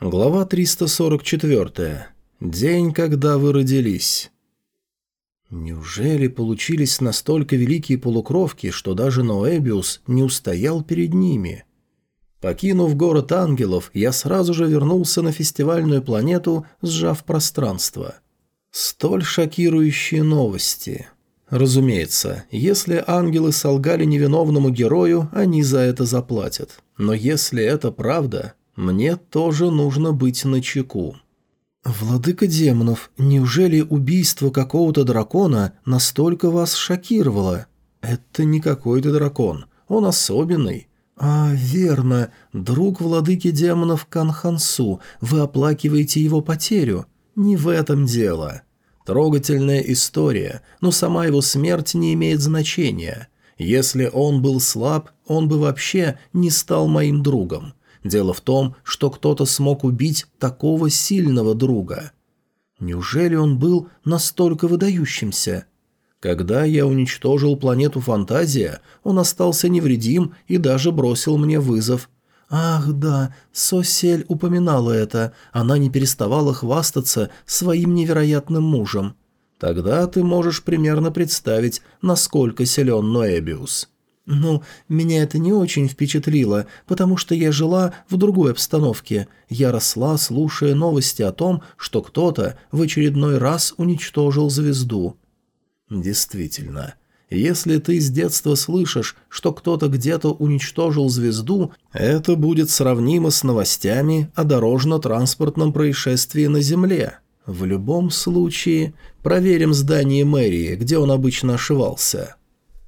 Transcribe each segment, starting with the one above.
Глава 344. День, когда вы родились. Неужели получились настолько великие полукровки, что даже Ноэбиус не устоял перед ними? Покинув город ангелов, я сразу же вернулся на фестивальную планету, сжав пространство. Столь шокирующие новости. Разумеется, если ангелы солгали невиновному герою, они за это заплатят. Но если это правда, мне тоже нужно быть начеку. «Владыка демонов, неужели убийство какого-то дракона настолько вас шокировало? Это не какой-то дракон, он особенный». «А, верно, друг владыки демонов Канхансу, вы оплакиваете его потерю. Не в этом дело. Трогательная история, но сама его смерть не имеет значения. Если он был слаб, он бы вообще не стал моим другом. Дело в том, что кто-то смог убить такого сильного друга. Неужели он был настолько выдающимся? Когда я уничтожил планету Фантазия, он остался невредим и даже бросил мне вызов. Ах да, Сосель упоминала это, она не переставала хвастаться своим невероятным мужем. Тогда ты можешь примерно представить, насколько силен Ноэбиус. «Ну, меня это не очень впечатлило, потому что я жила в другой обстановке. Я росла, слушая новости о том, что кто-то в очередной раз уничтожил звезду». «Действительно». Если ты с детства слышишь, что кто-то где-то уничтожил звезду, это будет сравнимо с новостями о дорожно-транспортном происшествии на Земле. В любом случае, проверим здание мэрии, где он обычно ошивался.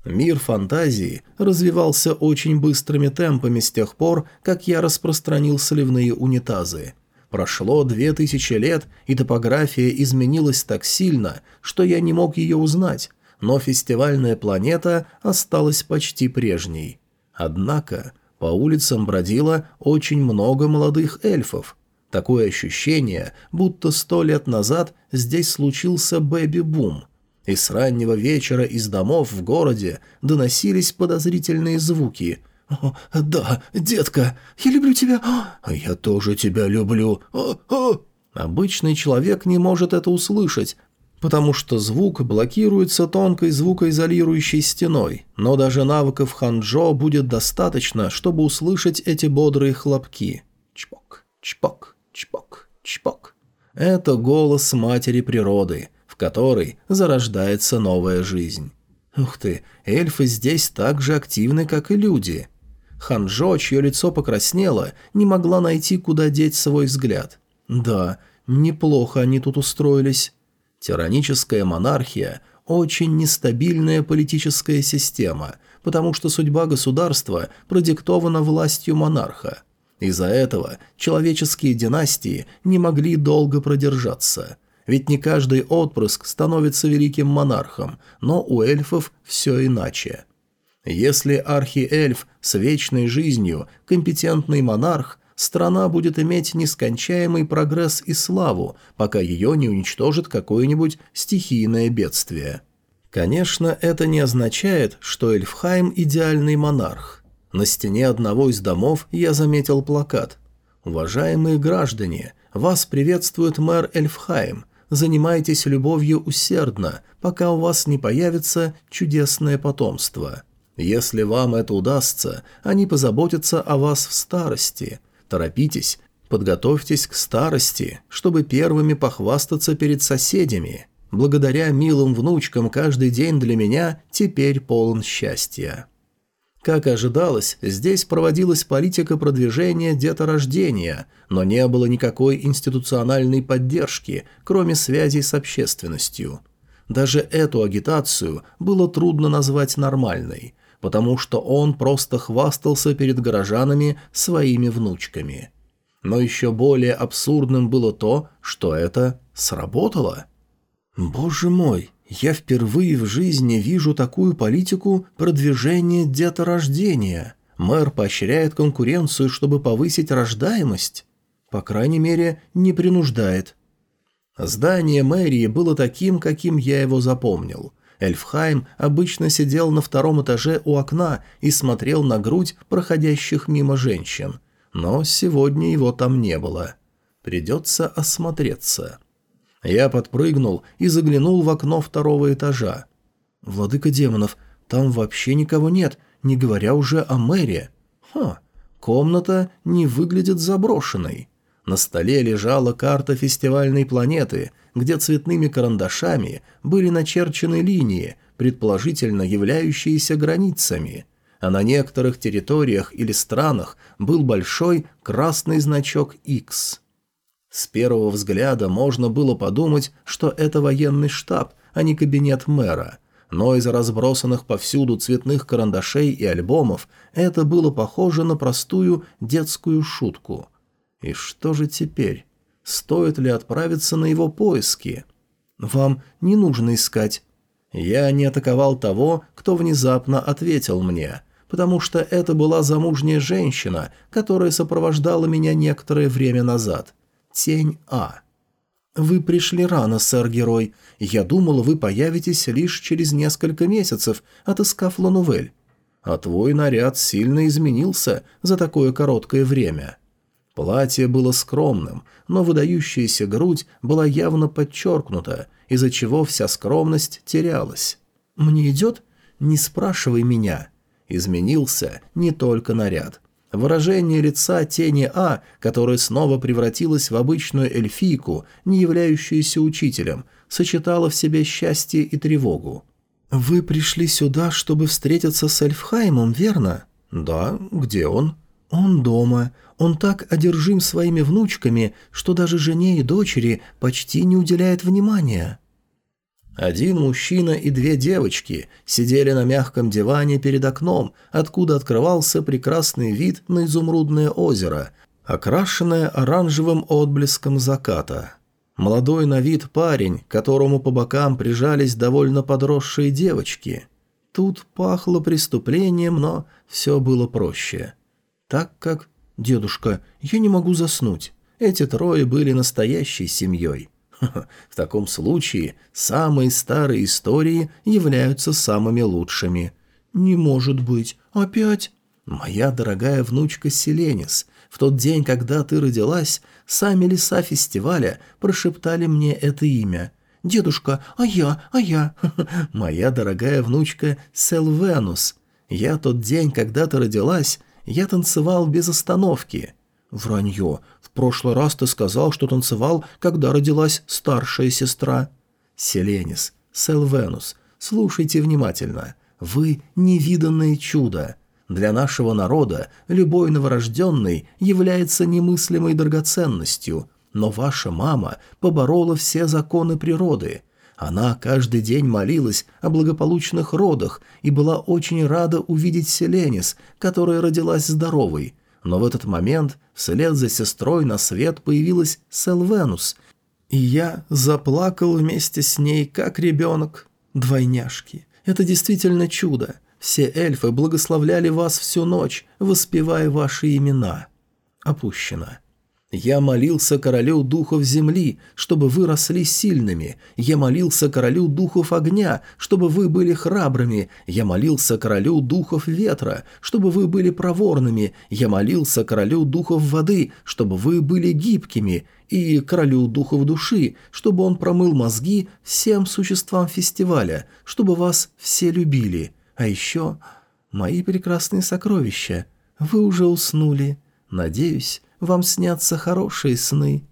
Мир фантазии развивался очень быстрыми темпами с тех пор, как я распространил сливные унитазы. Прошло две тысячи лет, и топография изменилась так сильно, что я не мог ее узнать, но фестивальная планета осталась почти прежней. Однако по улицам бродило очень много молодых эльфов. Такое ощущение, будто сто лет назад здесь случился бэби-бум – и с раннего вечера из домов в городе доносились подозрительные звуки. «О, да, детка, я люблю тебя!» «А я тоже тебя люблю!» О, о. Обычный человек не может это услышать, потому что звук блокируется тонкой звукоизолирующей стеной, но даже навыков ханджо будет достаточно, чтобы услышать эти бодрые хлопки. Чпок, чпок, чпок, чпок. Это голос матери природы – в которой зарождается новая жизнь. Ух ты, эльфы здесь так же активны, как и люди. Ханжо, чье лицо покраснело, не могла найти, куда деть свой взгляд. Да, неплохо они тут устроились. Тираническая монархия – очень нестабильная политическая система, потому что судьба государства продиктована властью монарха. Из-за этого человеческие династии не могли долго продержаться – ведь не каждый отпрыск становится великим монархом, но у эльфов все иначе. Если архиэльф с вечной жизнью, компетентный монарх, страна будет иметь нескончаемый прогресс и славу, пока ее не уничтожит какое-нибудь стихийное бедствие. Конечно, это не означает, что Эльфхайм – идеальный монарх. На стене одного из домов я заметил плакат. «Уважаемые граждане, вас приветствует мэр Эльфхайм. Занимайтесь любовью усердно, пока у вас не появится чудесное потомство. Если вам это удастся, они позаботятся о вас в старости. Торопитесь, подготовьтесь к старости, чтобы первыми похвастаться перед соседями. Благодаря милым внучкам каждый день для меня теперь полон счастья. Как ожидалось, здесь проводилась политика продвижения деторождения, но не было никакой институциональной поддержки, кроме связей с общественностью. Даже эту агитацию было трудно назвать нормальной, потому что он просто хвастался перед горожанами своими внучками. Но еще более абсурдным было то, что это сработало. «Боже мой, я впервые в жизни вижу такую политику продвижения деторождения. Мэр поощряет конкуренцию, чтобы повысить рождаемость. По крайней мере, не принуждает. Здание мэрии было таким, каким я его запомнил. Эльфхайм обычно сидел на втором этаже у окна и смотрел на грудь проходящих мимо женщин. Но сегодня его там не было. Придется осмотреться. Я подпрыгнул и заглянул в окно второго этажа. «Владыка демонов, там вообще никого нет, не говоря уже о мэре». «Ха, комната не выглядит заброшенной». На столе лежала карта фестивальной планеты, где цветными карандашами были начерчены линии, предположительно являющиеся границами, а на некоторых территориях или странах был большой красный значок X. С первого взгляда можно было подумать, что это военный штаб, а не кабинет мэра, но из разбросанных повсюду цветных карандашей и альбомов это было похоже на простую детскую шутку. И что же теперь? Стоит ли отправиться на его поиски? Вам не нужно искать. Я не атаковал того, кто внезапно ответил мне, потому что это была замужняя женщина, которая сопровождала меня некоторое время назад. Тень А. «Вы пришли рано, сэр-герой. Я думал, вы появитесь лишь через несколько месяцев, отыскав Ланувель. А твой наряд сильно изменился за такое короткое время». Платье было скромным, но выдающаяся грудь была явно подчеркнута, из-за чего вся скромность терялась. «Мне идет? Не спрашивай меня». Изменился не только наряд. Выражение лица тени А, которая снова превратилась в обычную эльфийку, не являющуюся учителем, сочетало в себе счастье и тревогу. «Вы пришли сюда, чтобы встретиться с Эльфхаймом, верно?» «Да, где он?» «Он дома. Он так одержим своими внучками, что даже жене и дочери почти не уделяет внимания». Один мужчина и две девочки сидели на мягком диване перед окном, откуда открывался прекрасный вид на изумрудное озеро, окрашенное оранжевым отблеском заката. Молодой на вид парень, которому по бокам прижались довольно подросшие девочки. Тут пахло преступлением, но все было проще. Так как... «Дедушка, я не могу заснуть». Эти трое были настоящей семьей. В таком случае самые старые истории являются самыми лучшими. «Не может быть. Опять?» «Моя дорогая внучка Селенис, в тот день, когда ты родилась, сами леса фестиваля прошептали мне это имя. Дедушка, а я, а я?» «Моя дорогая внучка Селвенус, я тот день, когда ты родилась, я танцевал без остановки». «Вранье прошлый раз ты сказал, что танцевал, когда родилась старшая сестра». «Селенис, Селвенус, слушайте внимательно. Вы – невиданное чудо. Для нашего народа любой новорожденный является немыслимой драгоценностью, но ваша мама поборола все законы природы». Она каждый день молилась о благополучных родах и была очень рада увидеть Селенис, которая родилась здоровой, но в этот момент вслед за сестрой на свет появилась Селвенус, и я заплакал вместе с ней, как ребенок. Двойняшки. Это действительно чудо. Все эльфы благословляли вас всю ночь, воспевая ваши имена. Опущено. Я молился королю духов земли, чтобы вы росли сильными. Я молился королю духов огня, чтобы вы были храбрыми. Я молился королю духов ветра, чтобы вы были проворными. Я молился королю духов воды, чтобы вы были гибкими. И королю духов души, чтобы он промыл мозги всем существам фестиваля, чтобы вас все любили. А еще мои прекрасные сокровища. Вы уже уснули. Надеюсь, вам снятся хорошие сны».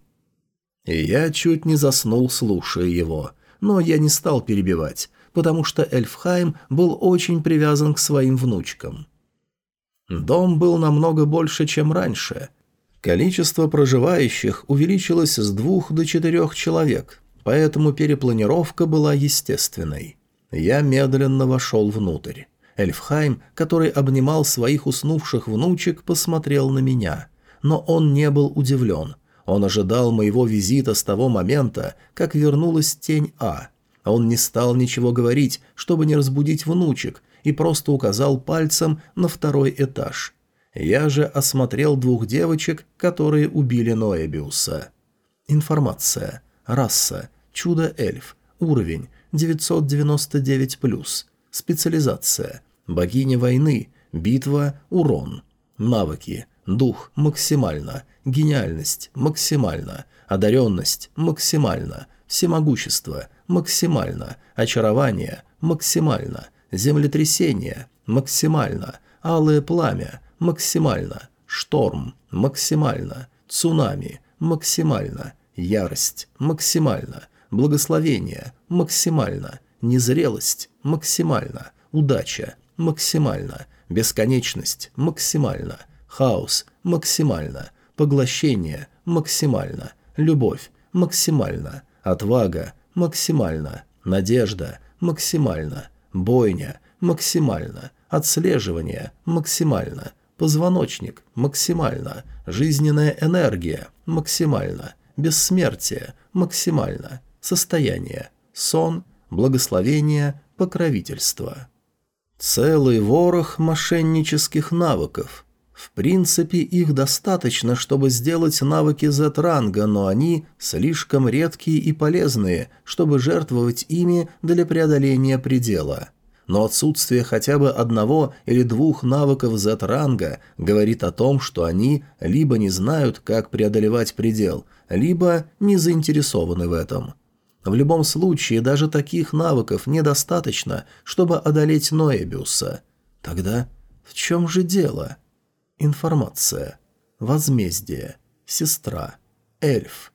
Я чуть не заснул, слушая его, но я не стал перебивать, потому что Эльфхайм был очень привязан к своим внучкам. Дом был намного больше, чем раньше. Количество проживающих увеличилось с двух до четырех человек, поэтому перепланировка была естественной. Я медленно вошел внутрь. Эльфхайм, который обнимал своих уснувших внучек, посмотрел на меня но он не был удивлен. Он ожидал моего визита с того момента, как вернулась тень А. Он не стал ничего говорить, чтобы не разбудить внучек, и просто указал пальцем на второй этаж. Я же осмотрел двух девочек, которые убили Ноэбиуса. Информация. Раса. Чудо-эльф. Уровень. 999+. Специализация. Богиня войны. Битва. Урон. Навыки. Дух – максимально. Гениальность – максимально. Одаренность – максимально. Всемогущество – максимально. Очарование – максимально. Землетрясение – максимально. Алое пламя – максимально. Шторм – максимально. Цунами – максимально. Ярость – максимально. Благословение – максимально. Незрелость – максимально. Удача – максимально. Бесконечность – максимально. Хаос – максимально. Поглощение – максимально. Любовь – максимально. Отвага – максимально. Надежда – максимально. Бойня – максимально. Отслеживание – максимально. Позвоночник – максимально. Жизненная энергия – максимально. Бессмертие – максимально. Состояние – сон, благословение, покровительство. Целый ворох мошеннических навыков. В принципе, их достаточно, чтобы сделать навыки Z-ранга, но они слишком редкие и полезные, чтобы жертвовать ими для преодоления предела. Но отсутствие хотя бы одного или двух навыков Z-ранга говорит о том, что они либо не знают, как преодолевать предел, либо не заинтересованы в этом. В любом случае, даже таких навыков недостаточно, чтобы одолеть Ноэбиуса. Тогда в чем же дело? Информация. Возмездие. Сестра. Эльф.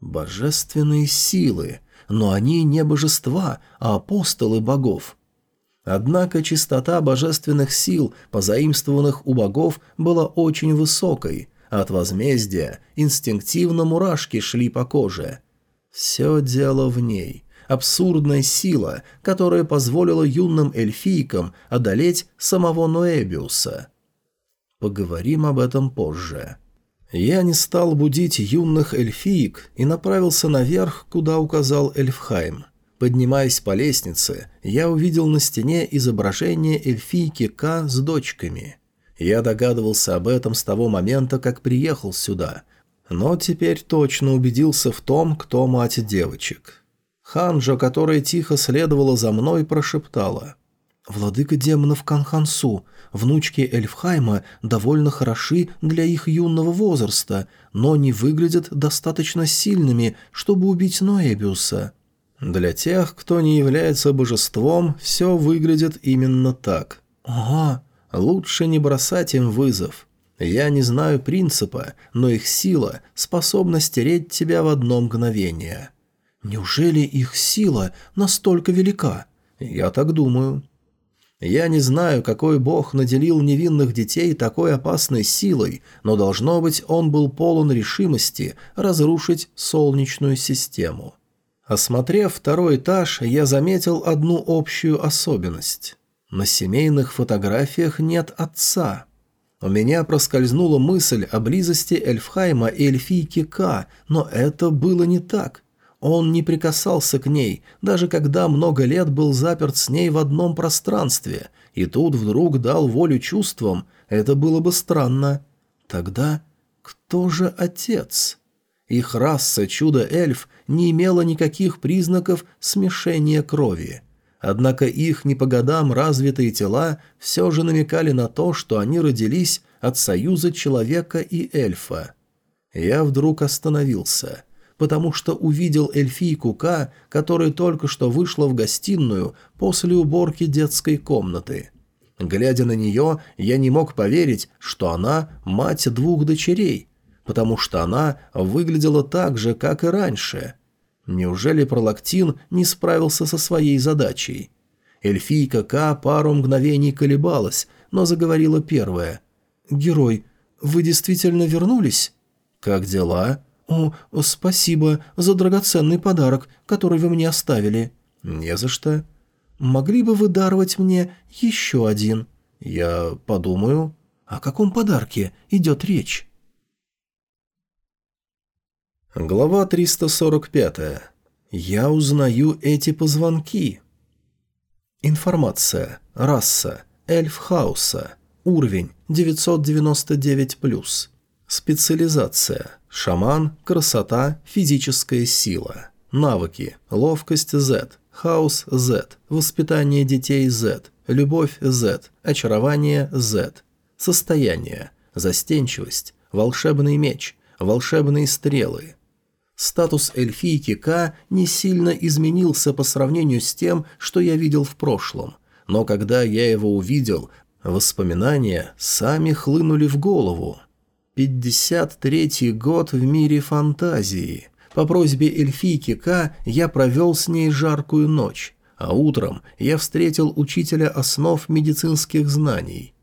Божественные силы. Но они не божества, а апостолы богов. Однако чистота божественных сил, позаимствованных у богов, была очень высокой. От возмездия инстинктивно мурашки шли по коже. Все дело в ней. Абсурдная сила, которая позволила юным эльфийкам одолеть самого Ноэбиуса. Поговорим об этом позже. Я не стал будить юных эльфиек и направился наверх, куда указал Эльфхайм. Поднимаясь по лестнице, я увидел на стене изображение эльфийки К с дочками. Я догадывался об этом с того момента, как приехал сюда, но теперь точно убедился в том, кто мать девочек. Ханжа, которая тихо следовала за мной, прошептала. «Владыка демонов Канхансу, внучки Эльфхайма довольно хороши для их юного возраста, но не выглядят достаточно сильными, чтобы убить Ноэбиуса». Для тех, кто не является божеством, все выглядит именно так. «Ага, лучше не бросать им вызов. Я не знаю принципа, но их сила способна стереть тебя в одно мгновение. Неужели их сила настолько велика? Я так думаю. Я не знаю, какой бог наделил невинных детей такой опасной силой, но должно быть, он был полон решимости разрушить солнечную систему. Осмотрев второй этаж, я заметил одну общую особенность. На семейных фотографиях нет отца. У меня проскользнула мысль о близости Эльфхайма и эльфийки К, но это было не так. Он не прикасался к ней, даже когда много лет был заперт с ней в одном пространстве, и тут вдруг дал волю чувствам, это было бы странно. Тогда кто же отец? Их раса чудо-эльф не имела никаких признаков смешения крови. Однако их не по годам развитые тела все же намекали на то, что они родились от союза человека и эльфа. Я вдруг остановился, потому что увидел эльфийку К, которая только что вышла в гостиную после уборки детской комнаты. Глядя на нее, я не мог поверить, что она мать двух дочерей, потому что она выглядела так же, как и раньше – Неужели Пролактин не справился со своей задачей? Эльфийка К пару мгновений колебалась, но заговорила первая. «Герой, вы действительно вернулись?» «Как дела?» «О, спасибо за драгоценный подарок, который вы мне оставили». «Не за что». «Могли бы вы даровать мне еще один?» «Я подумаю». «О каком подарке идет речь?» Глава 345. Я узнаю эти позвонки. Информация. Раса. Эльф Хауса. Уровень 999+. Специализация. Шаман, красота, физическая сила. Навыки. Ловкость Z. Хаос Z. Воспитание детей Z. Любовь Z. Очарование Z. Состояние. застенчивость, волшебный меч, волшебные стрелы. Статус эльфийки К не сильно изменился по сравнению с тем, что я видел в прошлом, но когда я его увидел, воспоминания сами хлынули в голову. 53-й год в мире фантазии. По просьбе эльфийки К я провел с ней жаркую ночь, а утром я встретил учителя основ медицинских знаний.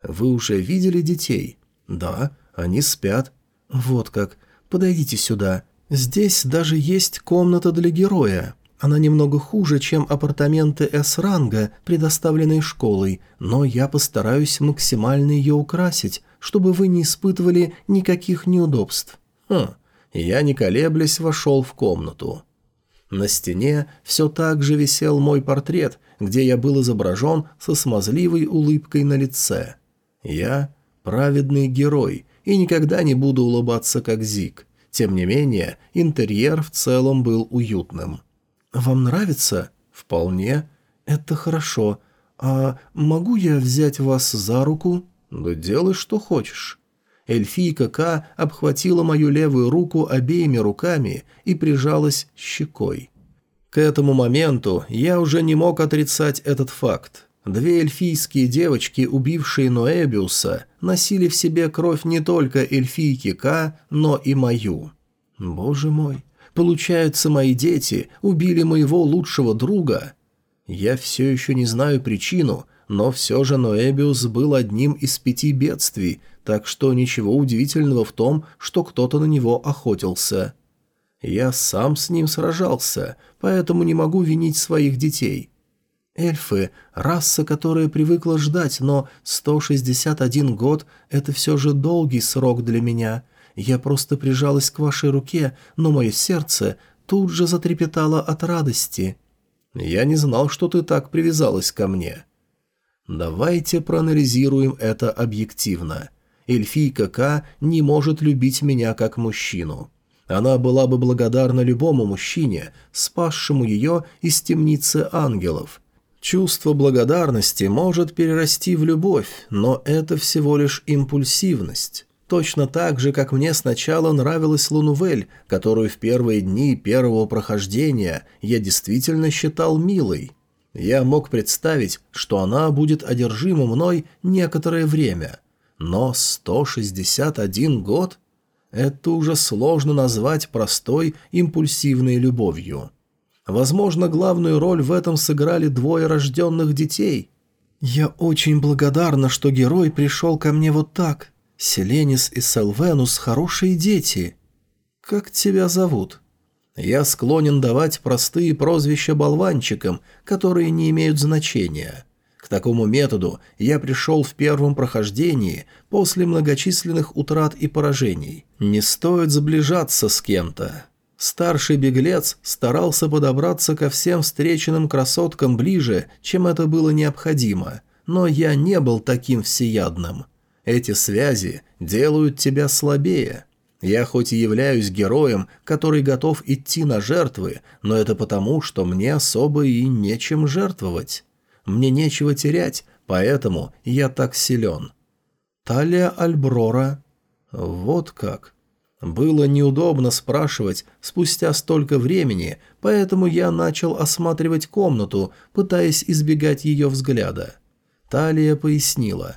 «Вы уже видели детей?» «Да, они спят». «Вот как. Подойдите сюда. Здесь даже есть комната для героя. Она немного хуже, чем апартаменты С-ранга, предоставленные школой, но я постараюсь максимально ее украсить, чтобы вы не испытывали никаких неудобств». «Хм». Я, не колеблясь, вошел в комнату. На стене все так же висел мой портрет, где я был изображен со смазливой улыбкой на лице. Я праведный герой и никогда не буду улыбаться как Зик. Тем не менее, интерьер в целом был уютным. «Вам нравится?» «Вполне. Это хорошо. А могу я взять вас за руку?» «Да делай, что хочешь». Эльфийка К обхватила мою левую руку обеими руками и прижалась щекой. К этому моменту я уже не мог отрицать этот факт. Две эльфийские девочки, убившие Ноэбиуса, носили в себе кровь не только эльфийки К, но и мою. Боже мой, получается, мои дети убили моего лучшего друга? Я все еще не знаю причину, но все же Ноэбиус был одним из пяти бедствий, так что ничего удивительного в том, что кто-то на него охотился. Я сам с ним сражался, поэтому не могу винить своих детей. Эльфы – раса, которая привыкла ждать, но 161 год – это все же долгий срок для меня. Я просто прижалась к вашей руке, но мое сердце тут же затрепетало от радости. Я не знал, что ты так привязалась ко мне. Давайте проанализируем это объективно. Эльфийка К не может любить меня как мужчину. Она была бы благодарна любому мужчине, спасшему ее из темницы ангелов. Чувство благодарности может перерасти в любовь, но это всего лишь импульсивность. Точно так же, как мне сначала нравилась Лунувель, которую в первые дни первого прохождения я действительно считал милой. Я мог представить, что она будет одержима мной некоторое время. Но 161 год? Это уже сложно назвать простой импульсивной любовью. Возможно, главную роль в этом сыграли двое рожденных детей. «Я очень благодарна, что герой пришел ко мне вот так. Селенис и Селвенус – хорошие дети. Как тебя зовут?» Я склонен давать простые прозвища болванчикам, которые не имеют значения. К такому методу я пришел в первом прохождении после многочисленных утрат и поражений. Не стоит заближаться с кем-то. Старший беглец старался подобраться ко всем встреченным красоткам ближе, чем это было необходимо, но я не был таким всеядным. Эти связи делают тебя слабее. Я хоть и являюсь героем, который готов идти на жертвы, но это потому, что мне особо и нечем жертвовать. Мне нечего терять, поэтому я так силен. Талия Альброра. Вот как. Было неудобно спрашивать спустя столько времени, поэтому я начал осматривать комнату, пытаясь избегать ее взгляда. Талия пояснила.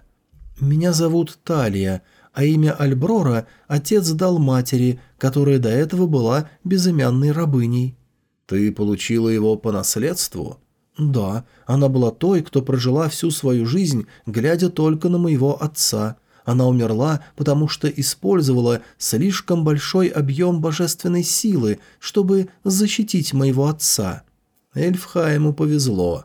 «Меня зовут Талия а имя Альброра отец дал матери, которая до этого была безымянной рабыней. «Ты получила его по наследству?» «Да, она была той, кто прожила всю свою жизнь, глядя только на моего отца. Она умерла, потому что использовала слишком большой объем божественной силы, чтобы защитить моего отца». Эльфхайму повезло.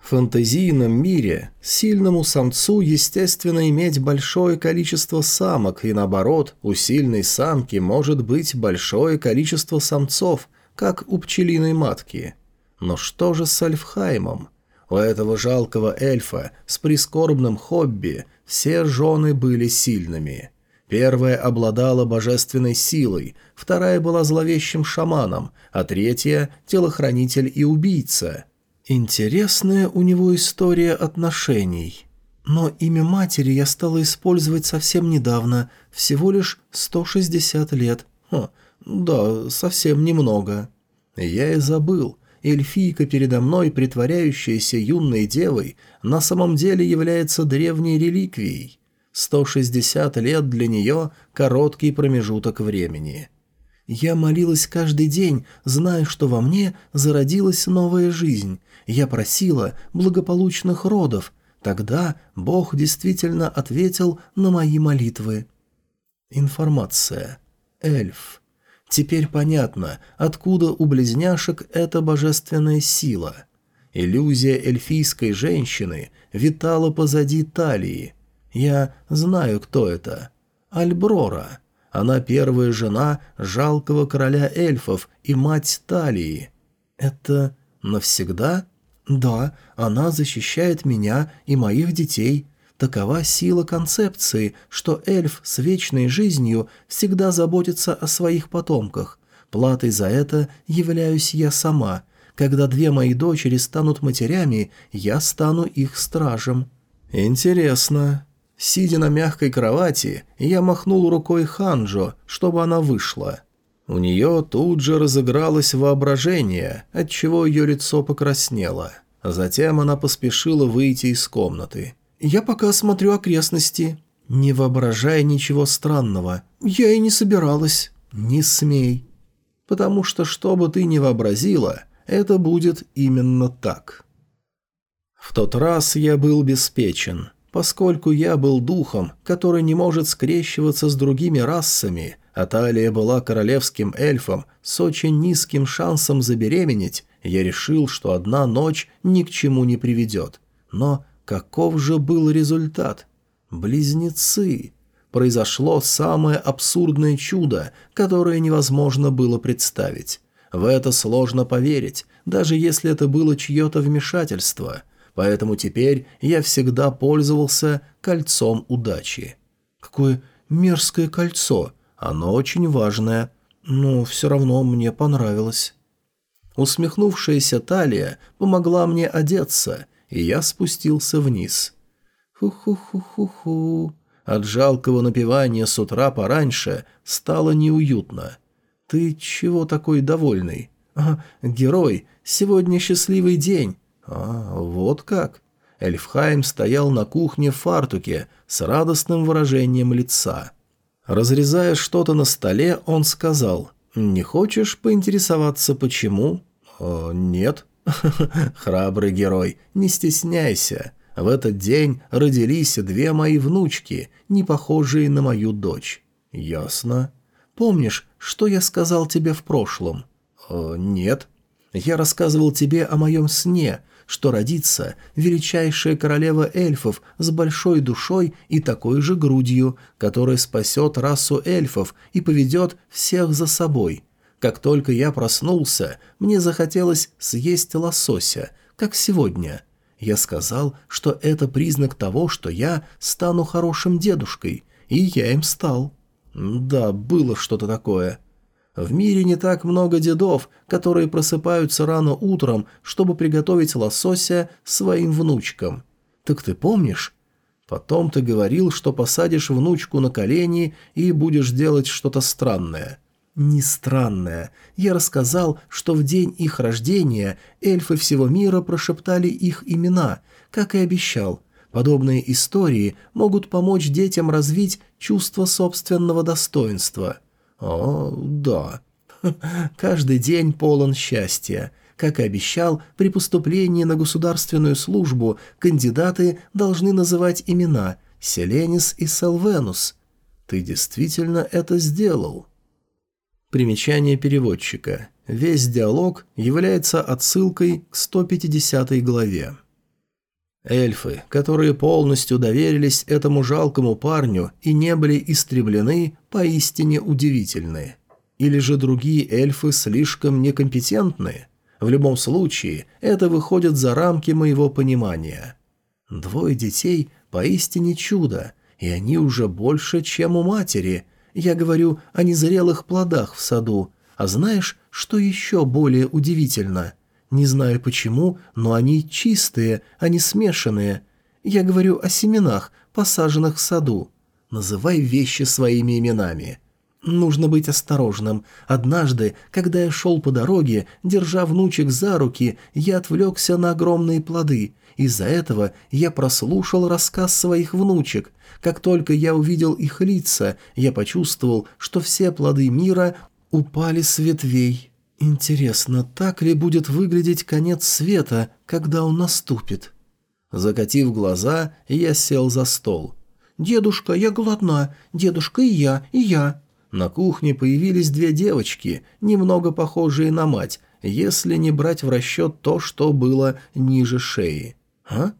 В фантазийном мире сильному самцу естественно иметь большое количество самок, и наоборот, у сильной самки может быть большое количество самцов, как у пчелиной матки. Но что же с Альфхаймом? У этого жалкого эльфа с прискорбным хобби все жены были сильными. Первая обладала божественной силой, вторая была зловещим шаманом, а третья – телохранитель и убийца – Интересная у него история отношений. Но имя матери я стала использовать совсем недавно, всего лишь 160 лет. Хм, да, совсем немного. Я и забыл. Эльфийка передо мной, притворяющаяся юной девой, на самом деле является древней реликвией. 160 лет для нее – короткий промежуток времени. Я молилась каждый день, зная, что во мне зародилась новая жизнь. Я просила благополучных родов. Тогда Бог действительно ответил на мои молитвы. Информация. Эльф. Теперь понятно, откуда у близняшек эта божественная сила. Иллюзия эльфийской женщины витала позади талии. Я знаю, кто это. Альброра. Она первая жена жалкого короля эльфов и мать Талии. Это навсегда? Да, она защищает меня и моих детей. Такова сила концепции, что эльф с вечной жизнью всегда заботится о своих потомках. Платой за это являюсь я сама. Когда две мои дочери станут матерями, я стану их стражем. Интересно. Сидя на мягкой кровати, я махнул рукой Ханджо, чтобы она вышла. У нее тут же разыгралось воображение, отчего ее лицо покраснело. Затем она поспешила выйти из комнаты. «Я пока смотрю окрестности». «Не воображай ничего странного. Я и не собиралась». «Не смей». «Потому что, что бы ты ни вообразила, это будет именно так». В тот раз я был беспечен. Поскольку я был духом, который не может скрещиваться с другими расами, а Талия была королевским эльфом с очень низким шансом забеременеть, я решил, что одна ночь ни к чему не приведет. Но каков же был результат? Близнецы. Произошло самое абсурдное чудо, которое невозможно было представить. В это сложно поверить, даже если это было чье-то вмешательство – поэтому теперь я всегда пользовался кольцом удачи. Какое мерзкое кольцо, оно очень важное, но все равно мне понравилось. Усмехнувшаяся талия помогла мне одеться, и я спустился вниз. Ху-ху-ху-ху-ху. От жалкого напивания с утра пораньше стало неуютно. «Ты чего такой довольный?» «А, герой, сегодня счастливый день, «А, вот как?» Эльфхайм стоял на кухне в фартуке с радостным выражением лица. Разрезая что-то на столе, он сказал, «Не хочешь поинтересоваться, почему?» О, «Нет». «Храбрый герой, не стесняйся. В этот день родились две мои внучки, не похожие на мою дочь». «Ясно». «Помнишь, что я сказал тебе в прошлом?» О, «Нет». «Я рассказывал тебе о моем сне, что родится величайшая королева эльфов с большой душой и такой же грудью, которая спасет расу эльфов и поведет всех за собой. Как только я проснулся, мне захотелось съесть лосося, как сегодня. Я сказал, что это признак того, что я стану хорошим дедушкой, и я им стал. Да, было что-то такое. В мире не так много дедов, которые просыпаются рано утром, чтобы приготовить лосося своим внучкам. Так ты помнишь? Потом ты говорил, что посадишь внучку на колени и будешь делать что-то странное. Не странное. Я рассказал, что в день их рождения эльфы всего мира прошептали их имена, как и обещал. Подобные истории могут помочь детям развить чувство собственного достоинства – «О, да. Каждый день полон счастья. Как и обещал, при поступлении на государственную службу кандидаты должны называть имена Селенис и Селвенус. Ты действительно это сделал?» Примечание переводчика. Весь диалог является отсылкой к 150 главе. Эльфы, которые полностью доверились этому жалкому парню и не были истреблены, поистине удивительны. Или же другие эльфы слишком некомпетентны? В любом случае, это выходит за рамки моего понимания. Двое детей – поистине чудо, и они уже больше, чем у матери. Я говорю о незрелых плодах в саду. А знаешь, что еще более удивительно – не знаю почему, но они чистые, а не смешанные. Я говорю о семенах, посаженных в саду. Называй вещи своими именами. Нужно быть осторожным. Однажды, когда я шел по дороге, держа внучек за руки, я отвлекся на огромные плоды. Из-за этого я прослушал рассказ своих внучек. Как только я увидел их лица, я почувствовал, что все плоды мира упали с ветвей. Интересно, так ли будет выглядеть конец света, когда он наступит? Закатив глаза, я сел за стол. «Дедушка, я голодна. Дедушка и я, и я». На кухне появились две девочки, немного похожие на мать, если не брать в расчет то, что было ниже шеи. «А?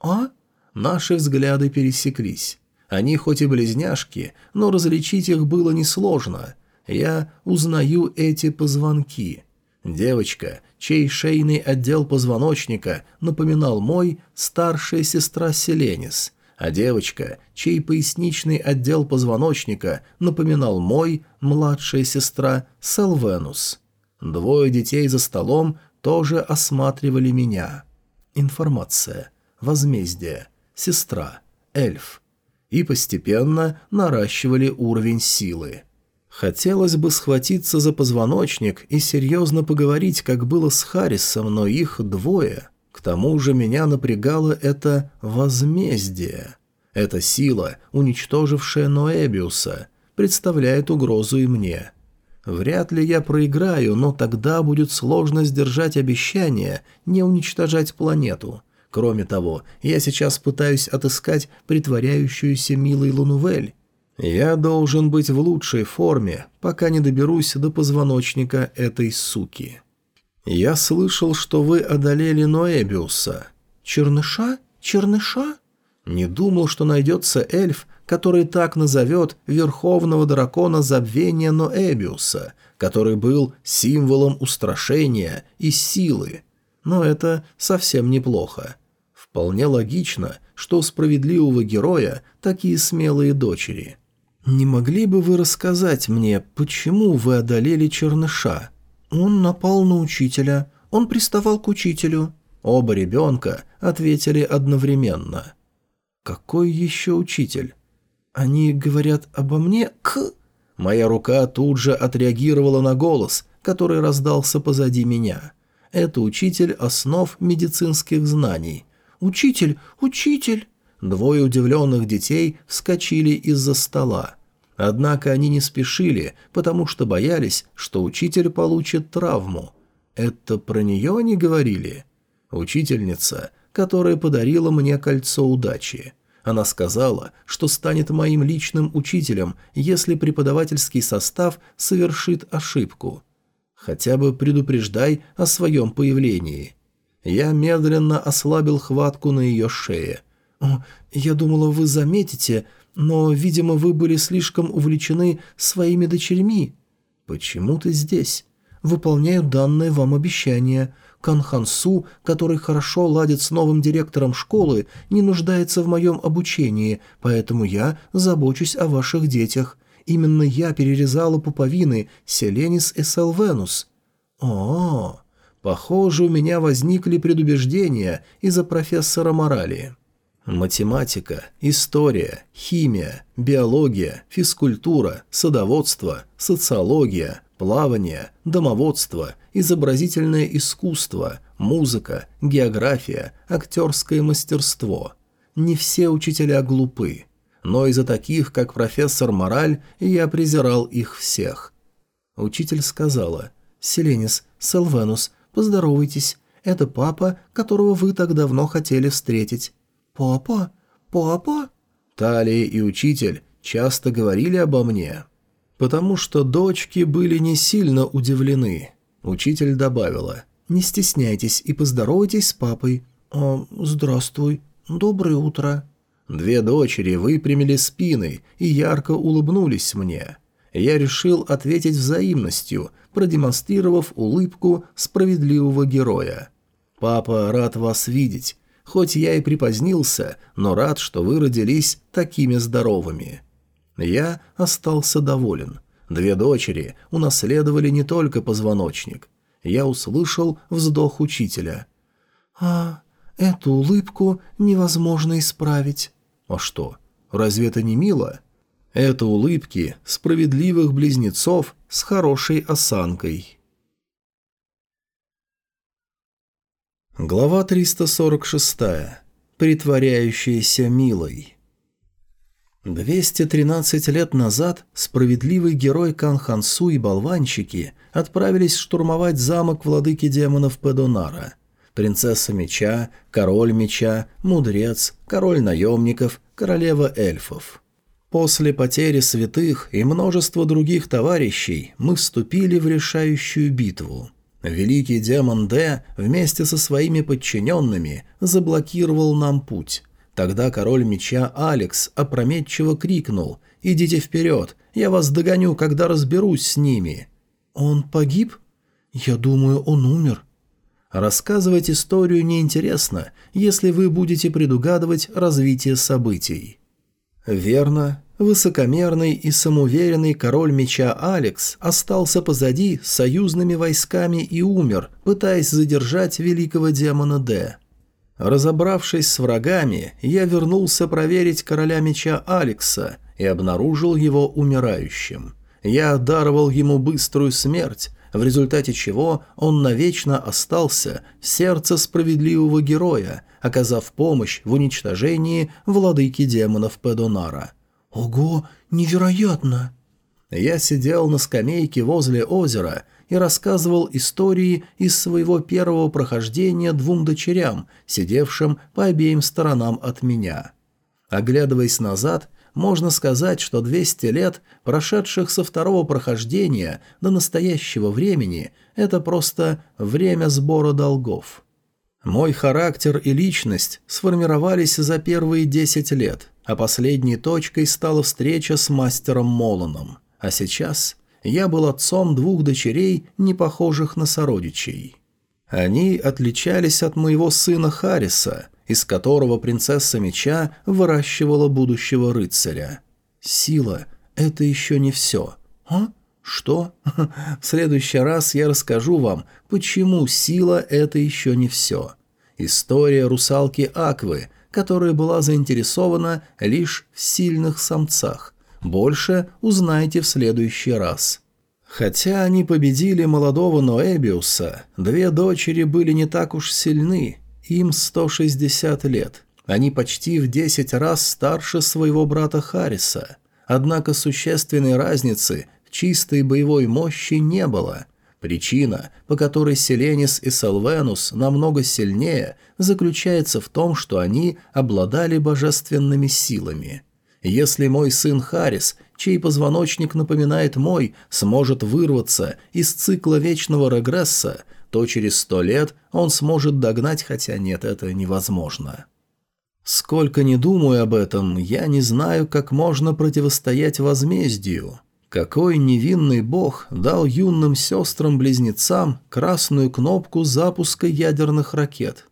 А?» Наши взгляды пересеклись. Они хоть и близняшки, но различить их было несложно. Я узнаю эти позвонки. Девочка, чей шейный отдел позвоночника напоминал мой, старшая сестра Селенис, а девочка, чей поясничный отдел позвоночника напоминал мой, младшая сестра Салвенус. Двое детей за столом тоже осматривали меня. Информация. Возмездие. Сестра. Эльф. И постепенно наращивали уровень силы. Хотелось бы схватиться за позвоночник и серьезно поговорить, как было с Харрисом, но их двое. К тому же меня напрягало это возмездие. Эта сила, уничтожившая Ноэбиуса, представляет угрозу и мне. Вряд ли я проиграю, но тогда будет сложно сдержать обещание не уничтожать планету. Кроме того, я сейчас пытаюсь отыскать притворяющуюся милой Лунувель, я должен быть в лучшей форме, пока не доберусь до позвоночника этой суки. Я слышал, что вы одолели Ноэбиуса. Черныша? Черныша? Не думал, что найдется эльф, который так назовет верховного дракона забвения Ноэбиуса, который был символом устрашения и силы. Но это совсем неплохо. Вполне логично, что у справедливого героя такие смелые дочери – «Не могли бы вы рассказать мне, почему вы одолели черныша?» «Он напал на учителя. Он приставал к учителю». Оба ребенка ответили одновременно. «Какой еще учитель?» «Они говорят обо мне к...» Моя рука тут же отреагировала на голос, который раздался позади меня. Это учитель основ медицинских знаний. «Учитель! Учитель!» Двое удивленных детей вскочили из-за стола. Однако они не спешили, потому что боялись, что учитель получит травму. Это про нее они говорили? Учительница, которая подарила мне кольцо удачи. Она сказала, что станет моим личным учителем, если преподавательский состав совершит ошибку. Хотя бы предупреждай о своем появлении. Я медленно ослабил хватку на ее шее – «О, я думала, вы заметите, но, видимо, вы были слишком увлечены своими дочерьми. Почему ты здесь? Выполняю данное вам обещание. Канхансу, который хорошо ладит с новым директором школы, не нуждается в моем обучении, поэтому я забочусь о ваших детях. Именно я перерезала пуповины Селенис и Селвенус». «О, похоже, у меня возникли предубеждения из-за профессора Морали». Математика, история, химия, биология, физкультура, садоводство, социология, плавание, домоводство, изобразительное искусство, музыка, география, актерское мастерство. Не все учителя глупы, но из-за таких, как профессор Мораль, я презирал их всех. Учитель сказала, «Селенис, Селвенус, поздоровайтесь, это папа, которого вы так давно хотели встретить». «Папа? Папа?» Талия и учитель часто говорили обо мне, потому что дочки были не сильно удивлены. Учитель добавила, «Не стесняйтесь и поздоровайтесь с папой». «А, здравствуй. Доброе утро». Две дочери выпрямили спины и ярко улыбнулись мне. Я решил ответить взаимностью, продемонстрировав улыбку справедливого героя. «Папа рад вас видеть. Хоть я и припозднился, но рад, что вы родились такими здоровыми. Я остался доволен. Две дочери унаследовали не только позвоночник. Я услышал вздох учителя. «А, эту улыбку невозможно исправить». «А что, разве это не мило?» «Это улыбки справедливых близнецов с хорошей осанкой». Глава 346. Притворяющаяся милой. 213 лет назад справедливый герой Кан Хансу и болванчики отправились штурмовать замок владыки демонов Педонара. Принцесса меча, король меча, мудрец, король наемников, королева эльфов. После потери святых и множества других товарищей мы вступили в решающую битву. Великий демон Д вместе со своими подчиненными заблокировал нам путь. Тогда король меча Алекс опрометчиво крикнул «Идите вперед, я вас догоню, когда разберусь с ними». «Он погиб?» «Я думаю, он умер». Рассказывать историю неинтересно, если вы будете предугадывать развитие событий. Верно, Высокомерный и самоуверенный король меча Алекс остался позади союзными войсками и умер, пытаясь задержать великого демона Д. Разобравшись с врагами, я вернулся проверить короля меча Алекса и обнаружил его умирающим. Я одаровал ему быструю смерть, в результате чего он навечно остался в сердце справедливого героя, оказав помощь в уничтожении владыки демонов Педонара – «Ого, невероятно!» Я сидел на скамейке возле озера и рассказывал истории из своего первого прохождения двум дочерям, сидевшим по обеим сторонам от меня. Оглядываясь назад, можно сказать, что 200 лет, прошедших со второго прохождения до настоящего времени, это просто время сбора долгов. Мой характер и личность сформировались за первые 10 лет – а последней точкой стала встреча с мастером Молоном. А сейчас я был отцом двух дочерей, не похожих на сородичей. Они отличались от моего сына Хариса, из которого принцесса меча выращивала будущего рыцаря. Сила — это еще не все. А? Что? В следующий раз я расскажу вам, почему сила — это еще не все. История русалки Аквы которая была заинтересована лишь в сильных самцах. Больше узнаете в следующий раз. Хотя они победили молодого Ноэбиуса, две дочери были не так уж сильны, им 160 лет. Они почти в 10 раз старше своего брата Харриса. Однако существенной разницы в чистой боевой мощи не было – Причина, по которой Селенис и Салвенус намного сильнее, заключается в том, что они обладали божественными силами. Если мой сын Харис, чей позвоночник напоминает мой, сможет вырваться из цикла вечного регресса, то через сто лет он сможет догнать, хотя нет, это невозможно. Сколько не думаю об этом, я не знаю, как можно противостоять возмездию. Какой невинный бог дал юным сестрам-близнецам красную кнопку запуска ядерных ракет?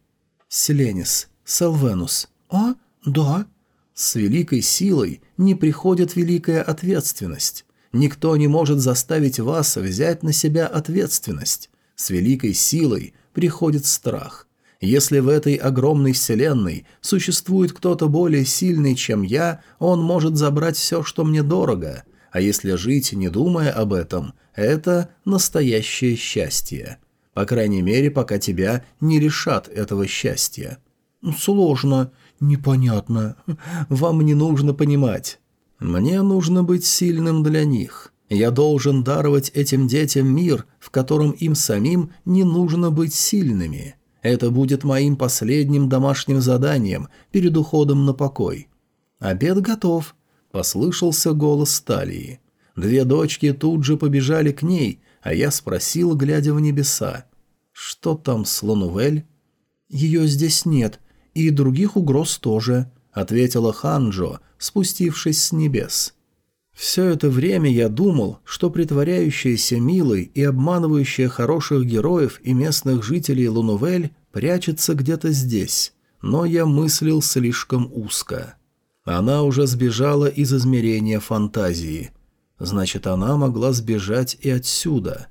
Селенис, Селвенус. А? Да. С великой силой не приходит великая ответственность. Никто не может заставить вас взять на себя ответственность. С великой силой приходит страх. Если в этой огромной вселенной существует кто-то более сильный, чем я, он может забрать все, что мне дорого – а если жить, не думая об этом, это настоящее счастье. По крайней мере, пока тебя не решат этого счастья. Сложно, непонятно. Вам не нужно понимать. Мне нужно быть сильным для них. Я должен даровать этим детям мир, в котором им самим не нужно быть сильными. Это будет моим последним домашним заданием перед уходом на покой. Обед готов. Послышался голос Талии. Две дочки тут же побежали к ней, а я спросил, глядя в небеса. «Что там с Ланувель?» «Ее здесь нет, и других угроз тоже», — ответила Ханджо, спустившись с небес. Все это время я думал, что притворяющаяся милой и обманывающая хороших героев и местных жителей Лунувель прячется где-то здесь, но я мыслил слишком узко. Она уже сбежала из измерения фантазии. Значит, она могла сбежать и отсюда.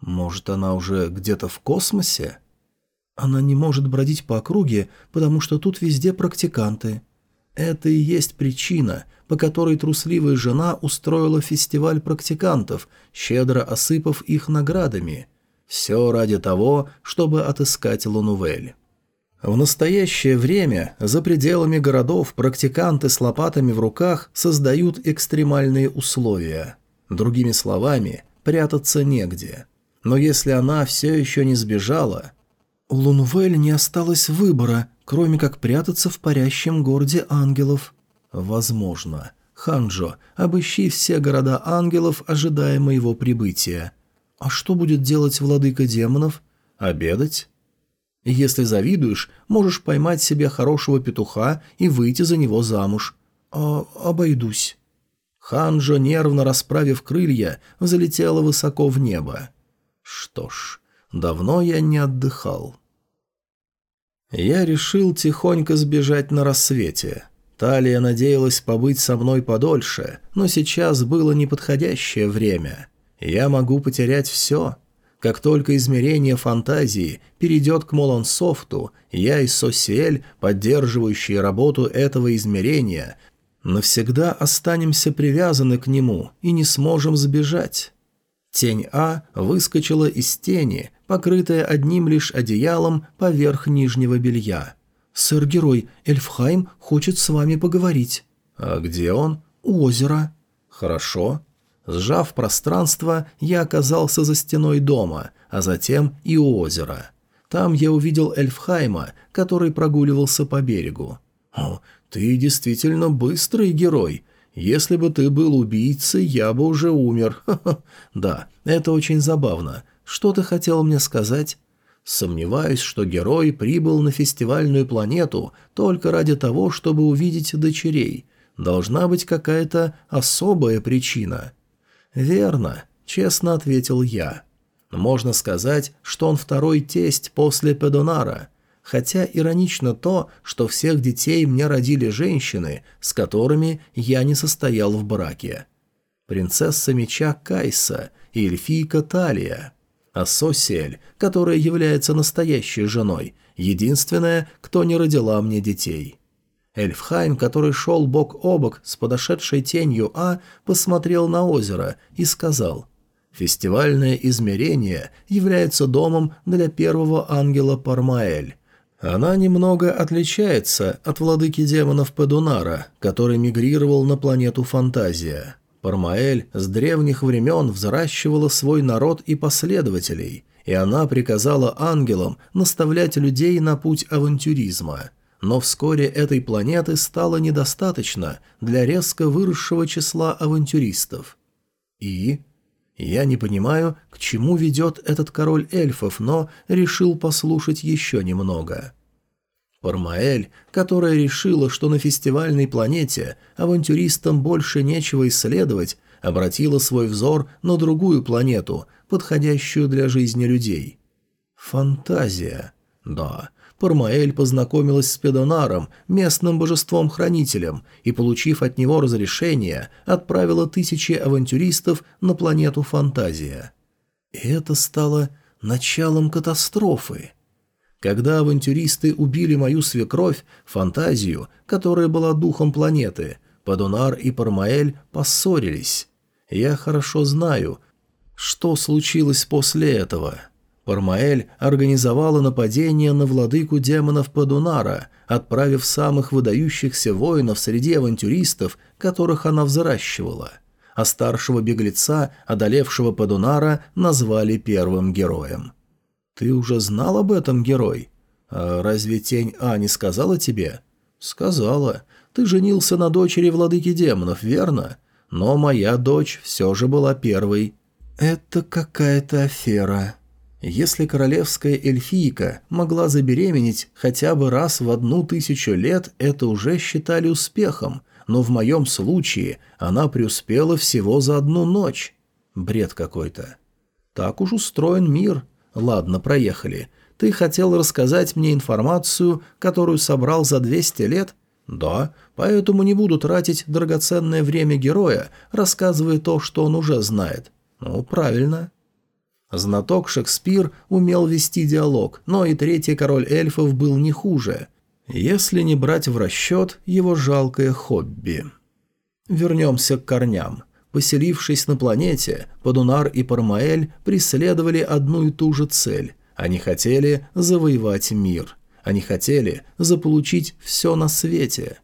Может, она уже где-то в космосе? Она не может бродить по округе, потому что тут везде практиканты. Это и есть причина, по которой трусливая жена устроила фестиваль практикантов, щедро осыпав их наградами. Все ради того, чтобы отыскать Лунувель. В настоящее время за пределами городов практиканты с лопатами в руках создают экстремальные условия. Другими словами, прятаться негде. Но если она все еще не сбежала, у Лунвель не осталось выбора, кроме как прятаться в парящем городе ангелов. Возможно. Ханджо, обыщи все города ангелов, ожидая моего прибытия. А что будет делать владыка демонов? Обедать? Если завидуешь, можешь поймать себе хорошего петуха и выйти за него замуж. А, обойдусь. Ханжо, нервно расправив крылья, взлетела высоко в небо. Что ж, давно я не отдыхал. Я решил тихонько сбежать на рассвете. Талия надеялась побыть со мной подольше, но сейчас было неподходящее время. Я могу потерять все. Как только измерение фантазии перейдет к Молонсофту, я и Сосиэль, поддерживающие работу этого измерения, навсегда останемся привязаны к нему и не сможем сбежать. Тень А выскочила из тени, покрытая одним лишь одеялом поверх нижнего белья. «Сэр-герой, Эльфхайм хочет с вами поговорить». «А где он?» «У озера». «Хорошо». Сжав пространство, я оказался за стеной дома, а затем и у озера. Там я увидел Эльфхайма, который прогуливался по берегу. «О, ты действительно быстрый герой. Если бы ты был убийцей, я бы уже умер. Да, это очень забавно. Что ты хотел мне сказать? Сомневаюсь, что герой прибыл на фестивальную планету только ради того, чтобы увидеть дочерей. Должна быть какая-то особая причина. Верно, честно ответил я. Можно сказать, что он второй тесть после Педонара – хотя иронично то, что всех детей мне родили женщины, с которыми я не состоял в браке. Принцесса меча Кайса и эльфийка Талия. А Сосиэль, которая является настоящей женой, единственная, кто не родила мне детей. Эльфхайм, который шел бок о бок с подошедшей тенью А, посмотрел на озеро и сказал «Фестивальное измерение является домом для первого ангела Пармаэль. Она немного отличается от владыки демонов Педунара, который мигрировал на планету Фантазия. Пармаэль с древних времен взращивала свой народ и последователей, и она приказала ангелам наставлять людей на путь авантюризма. Но вскоре этой планеты стало недостаточно для резко выросшего числа авантюристов. И... Я не понимаю, к чему ведет этот король эльфов, но решил послушать еще немного. Пармаэль, которая решила, что на фестивальной планете авантюристам больше нечего исследовать, обратила свой взор на другую планету, подходящую для жизни людей. Фантазия. Да, Пармаэль познакомилась с Педонаром, местным божеством-хранителем, и, получив от него разрешение, отправила тысячи авантюристов на планету Фантазия. И это стало началом катастрофы. Когда авантюристы убили мою свекровь, Фантазию, которая была духом планеты, Падонар и Пармаэль поссорились. Я хорошо знаю, что случилось после этого. Пармаэль организовала нападение на владыку демонов Падунара, отправив самых выдающихся воинов среди авантюристов, которых она взращивала. А старшего беглеца, одолевшего Падунара, назвали первым героем. «Ты уже знал об этом, герой? А разве тень А не сказала тебе?» «Сказала. Ты женился на дочери владыки демонов, верно? Но моя дочь все же была первой». «Это какая-то афера», если королевская эльфийка могла забеременеть хотя бы раз в одну тысячу лет, это уже считали успехом, но в моем случае она преуспела всего за одну ночь. Бред какой-то. Так уж устроен мир. Ладно, проехали. Ты хотел рассказать мне информацию, которую собрал за 200 лет? Да, поэтому не буду тратить драгоценное время героя, рассказывая то, что он уже знает. Ну, правильно. Знаток Шекспир умел вести диалог, но и третий король эльфов был не хуже, если не брать в расчет его жалкое хобби. Вернемся к корням. Поселившись на планете, Падунар и Пармаэль преследовали одну и ту же цель. Они хотели завоевать мир. Они хотели заполучить все на свете.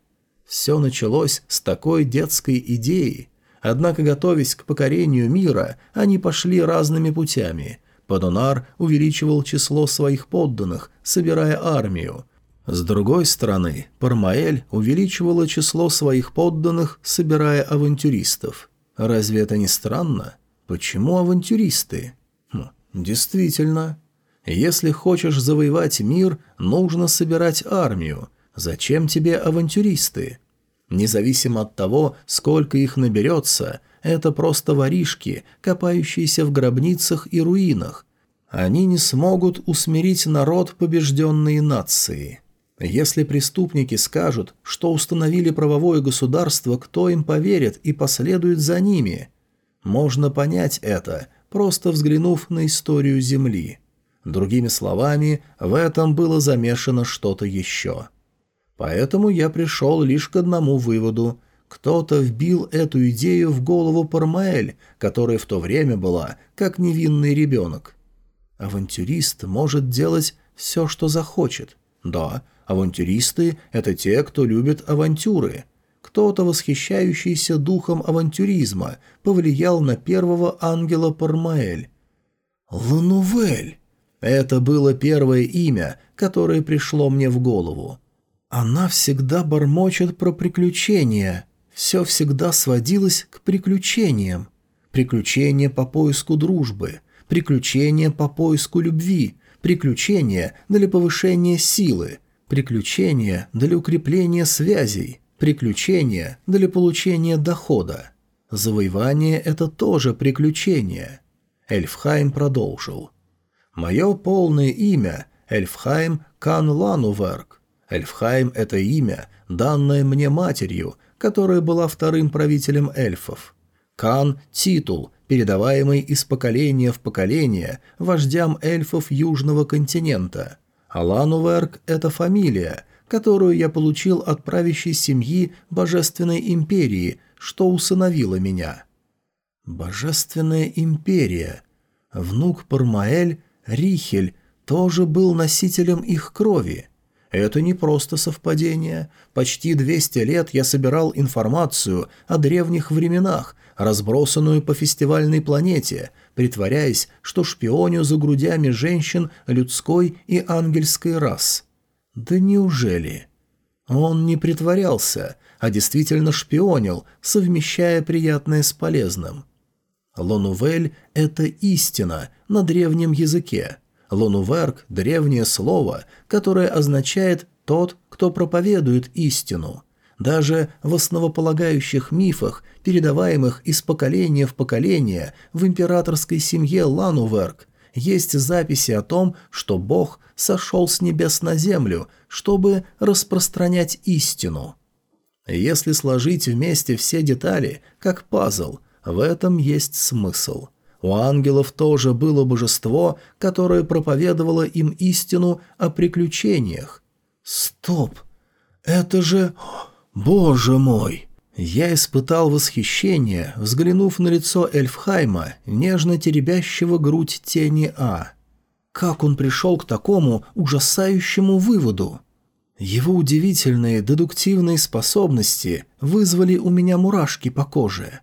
Все началось с такой детской идеи. Однако, готовясь к покорению мира, они пошли разными путями. Падунар увеличивал число своих подданных, собирая армию. С другой стороны, Пармаэль увеличивала число своих подданных, собирая авантюристов. Разве это не странно? Почему авантюристы? Хм, действительно. Если хочешь завоевать мир, нужно собирать армию. Зачем тебе авантюристы? Независимо от того, сколько их наберется, это просто воришки, копающиеся в гробницах и руинах. Они не смогут усмирить народ побежденной нации. Если преступники скажут, что установили правовое государство, кто им поверит и последует за ними? Можно понять это, просто взглянув на историю Земли. Другими словами, в этом было замешано что-то еще. Поэтому я пришел лишь к одному выводу. Кто-то вбил эту идею в голову Пармаэль, которая в то время была как невинный ребенок. Авантюрист может делать все, что захочет. Да, авантюристы – это те, кто любит авантюры. Кто-то, восхищающийся духом авантюризма, повлиял на первого ангела Пармаэль. Ланувель. Это было первое имя, которое пришло мне в голову. Она всегда бормочет про приключения. Все всегда сводилось к приключениям. Приключения по поиску дружбы, приключения по поиску любви, приключения для повышения силы, приключения для укрепления связей, приключения для получения дохода. Завоевание – это тоже приключение. Эльфхайм продолжил. Мое полное имя – Эльфхайм Кан Лануверк. Эльфхайм – это имя, данное мне матерью, которая была вторым правителем эльфов. Кан – титул, передаваемый из поколения в поколение вождям эльфов Южного континента. А Лануверк – это фамилия, которую я получил от правящей семьи Божественной Империи, что усыновила меня. Божественная Империя. Внук Пармаэль Рихель тоже был носителем их крови. Это не просто совпадение. Почти 200 лет я собирал информацию о древних временах, разбросанную по фестивальной планете, притворяясь, что шпионю за грудями женщин людской и ангельской рас. Да неужели? Он не притворялся, а действительно шпионил, совмещая приятное с полезным. Лонувель – это истина на древнем языке. Лонуверк – древнее слово, которое означает «тот, кто проповедует истину». Даже в основополагающих мифах, передаваемых из поколения в поколение в императорской семье Лануверк, есть записи о том, что Бог сошел с небес на землю, чтобы распространять истину. Если сложить вместе все детали, как пазл, в этом есть смысл. У ангелов тоже было божество, которое проповедовало им истину о приключениях. Стоп! Это же... Боже мой! Я испытал восхищение, взглянув на лицо Эльфхайма, нежно теребящего грудь тени А. Как он пришел к такому ужасающему выводу? Его удивительные дедуктивные способности вызвали у меня мурашки по коже.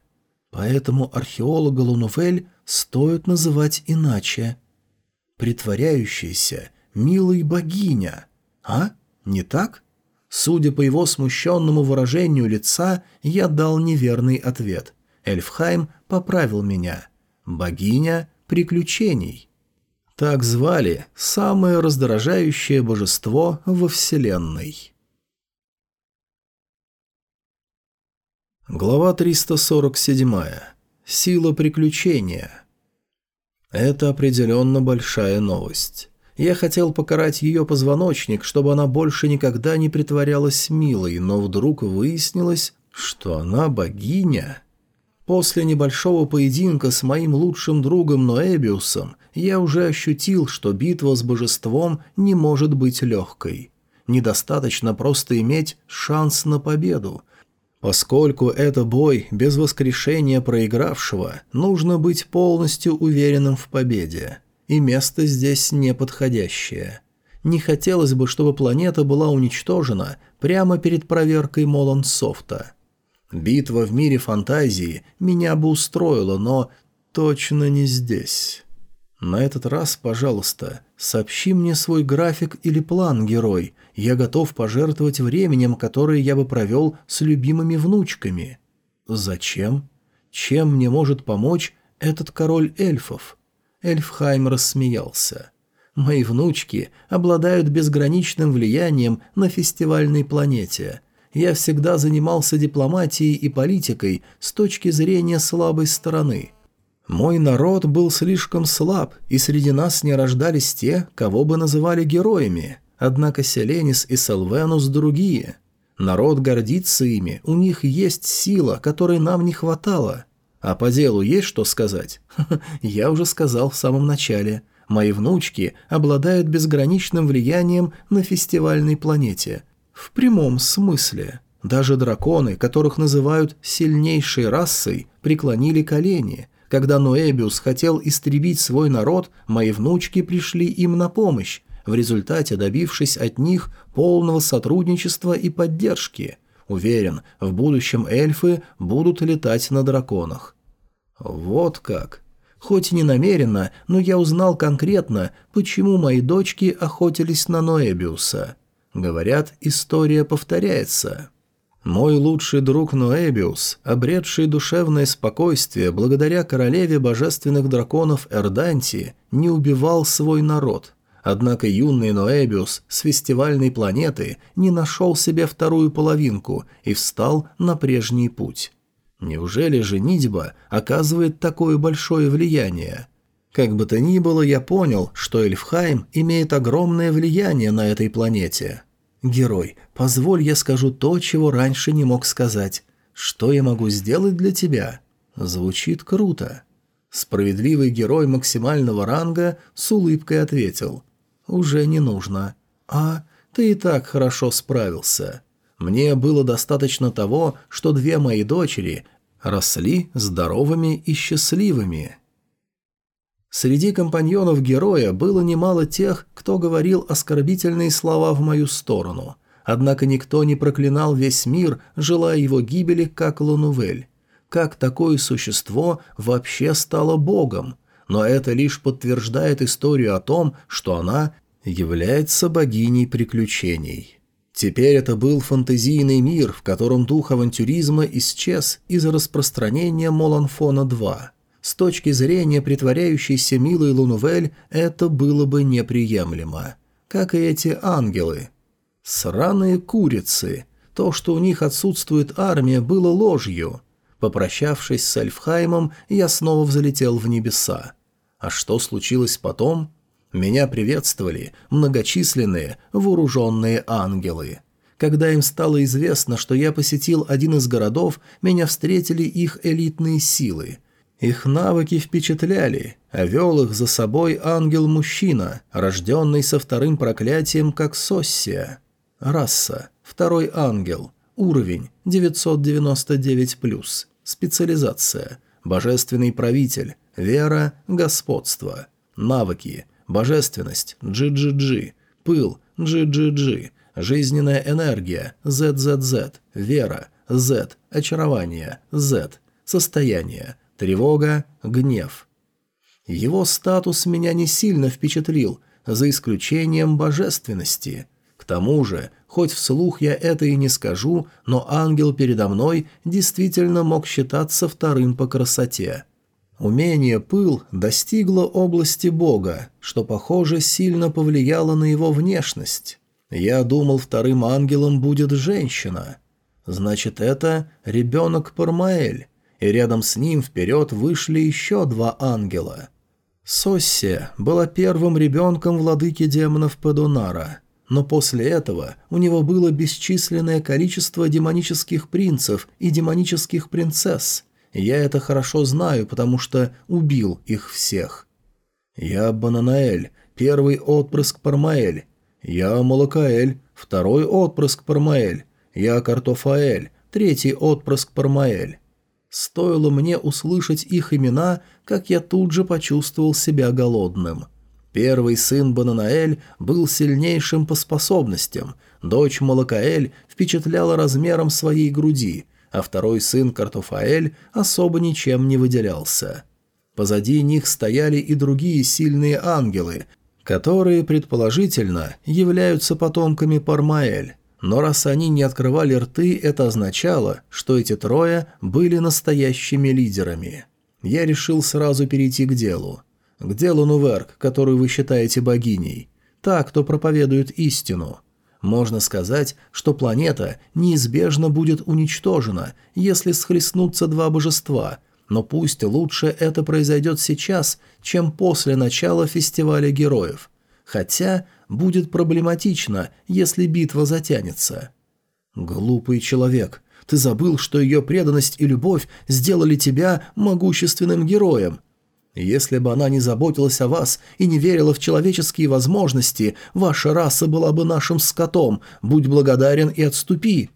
Поэтому археолога Лунуфель стоит называть иначе. Притворяющаяся, милой богиня. А? Не так? Судя по его смущенному выражению лица, я дал неверный ответ. Эльфхайм поправил меня. Богиня приключений. Так звали самое раздражающее божество во Вселенной. Глава 347. Сила приключения. Это определенно большая новость. Я хотел покарать ее позвоночник, чтобы она больше никогда не притворялась милой, но вдруг выяснилось, что она богиня. После небольшого поединка с моим лучшим другом Ноэбиусом я уже ощутил, что битва с божеством не может быть легкой. Недостаточно просто иметь шанс на победу. Поскольку это бой без воскрешения проигравшего, нужно быть полностью уверенным в победе. И место здесь неподходящее. Не хотелось бы, чтобы планета была уничтожена прямо перед проверкой Молонсофта. Битва в мире фантазии меня бы устроила, но точно не здесь. На этот раз, пожалуйста, сообщи мне свой график или план, герой. Я готов пожертвовать временем, которое я бы провел с любимыми внучками. Зачем? Чем мне может помочь этот король эльфов? Эльфхайм рассмеялся. Мои внучки обладают безграничным влиянием на фестивальной планете. Я всегда занимался дипломатией и политикой с точки зрения слабой стороны – мой народ был слишком слаб, и среди нас не рождались те, кого бы называли героями. Однако Селенис и Селвенус другие. Народ гордится ими, у них есть сила, которой нам не хватало. А по делу есть что сказать? Я уже сказал в самом начале. Мои внучки обладают безграничным влиянием на фестивальной планете. В прямом смысле. Даже драконы, которых называют сильнейшей расой, преклонили колени – когда Ноэбиус хотел истребить свой народ, мои внучки пришли им на помощь, в результате добившись от них полного сотрудничества и поддержки. Уверен, в будущем эльфы будут летать на драконах. Вот как. Хоть и не намеренно, но я узнал конкретно, почему мои дочки охотились на Ноэбиуса. Говорят, история повторяется. Мой лучший друг Ноэбиус, обретший душевное спокойствие благодаря королеве божественных драконов Эрданти, не убивал свой народ. Однако юный Ноэбиус с фестивальной планеты не нашел себе вторую половинку и встал на прежний путь. Неужели женитьба оказывает такое большое влияние? Как бы то ни было, я понял, что Эльфхайм имеет огромное влияние на этой планете – «Герой, позволь я скажу то, чего раньше не мог сказать. Что я могу сделать для тебя?» Звучит круто. Справедливый герой максимального ранга с улыбкой ответил. «Уже не нужно. А, ты и так хорошо справился. Мне было достаточно того, что две мои дочери росли здоровыми и счастливыми». Среди компаньонов героя было немало тех, кто говорил оскорбительные слова в мою сторону. Однако никто не проклинал весь мир, желая его гибели, как Лунувель. Как такое существо вообще стало богом? Но это лишь подтверждает историю о том, что она является богиней приключений. Теперь это был фантазийный мир, в котором дух авантюризма исчез из-за распространения Моланфона-2. С точки зрения притворяющейся милой Лунувель это было бы неприемлемо. Как и эти ангелы. Сраные курицы. То, что у них отсутствует армия, было ложью. Попрощавшись с Эльфхаймом, я снова взлетел в небеса. А что случилось потом? Меня приветствовали многочисленные вооруженные ангелы. Когда им стало известно, что я посетил один из городов, меня встретили их элитные силы – их навыки впечатляли, а вел их за собой ангел-мужчина, рожденный со вторым проклятием, как Соссия. Раса. Второй ангел. Уровень 999+. Специализация. Божественный правитель. Вера. Господство. Навыки. Божественность. GGG. Пыл. GGG. Жизненная энергия. ZZZ. Вера. Z. Очарование. Z. Состояние тревога, гнев. Его статус меня не сильно впечатлил, за исключением божественности. К тому же, хоть вслух я это и не скажу, но ангел передо мной действительно мог считаться вторым по красоте. Умение пыл достигло области бога, что, похоже, сильно повлияло на его внешность. Я думал, вторым ангелом будет женщина. Значит, это ребенок Пармаэль и рядом с ним вперед вышли еще два ангела. Соссия была первым ребенком владыки демонов Падонара, но после этого у него было бесчисленное количество демонических принцев и демонических принцесс. Я это хорошо знаю, потому что убил их всех. Я Бананаэль, первый отпрыск Пармаэль. Я Малакаэль, второй отпрыск Пармаэль. Я Картофаэль, третий отпрыск Пармаэль. Стоило мне услышать их имена, как я тут же почувствовал себя голодным. Первый сын Бананаэль был сильнейшим по способностям, дочь Малакаэль впечатляла размером своей груди, а второй сын Картофаэль особо ничем не выделялся. Позади них стояли и другие сильные ангелы, которые, предположительно, являются потомками Пармаэль. Но раз они не открывали рты, это означало, что эти трое были настоящими лидерами. Я решил сразу перейти к делу. К делу Нуверк, которую вы считаете богиней. Та, кто проповедует истину. Можно сказать, что планета неизбежно будет уничтожена, если схлестнутся два божества – но пусть лучше это произойдет сейчас, чем после начала фестиваля героев. Хотя будет проблематично, если битва затянется. «Глупый человек, ты забыл, что ее преданность и любовь сделали тебя могущественным героем. Если бы она не заботилась о вас и не верила в человеческие возможности, ваша раса была бы нашим скотом, будь благодарен и отступи».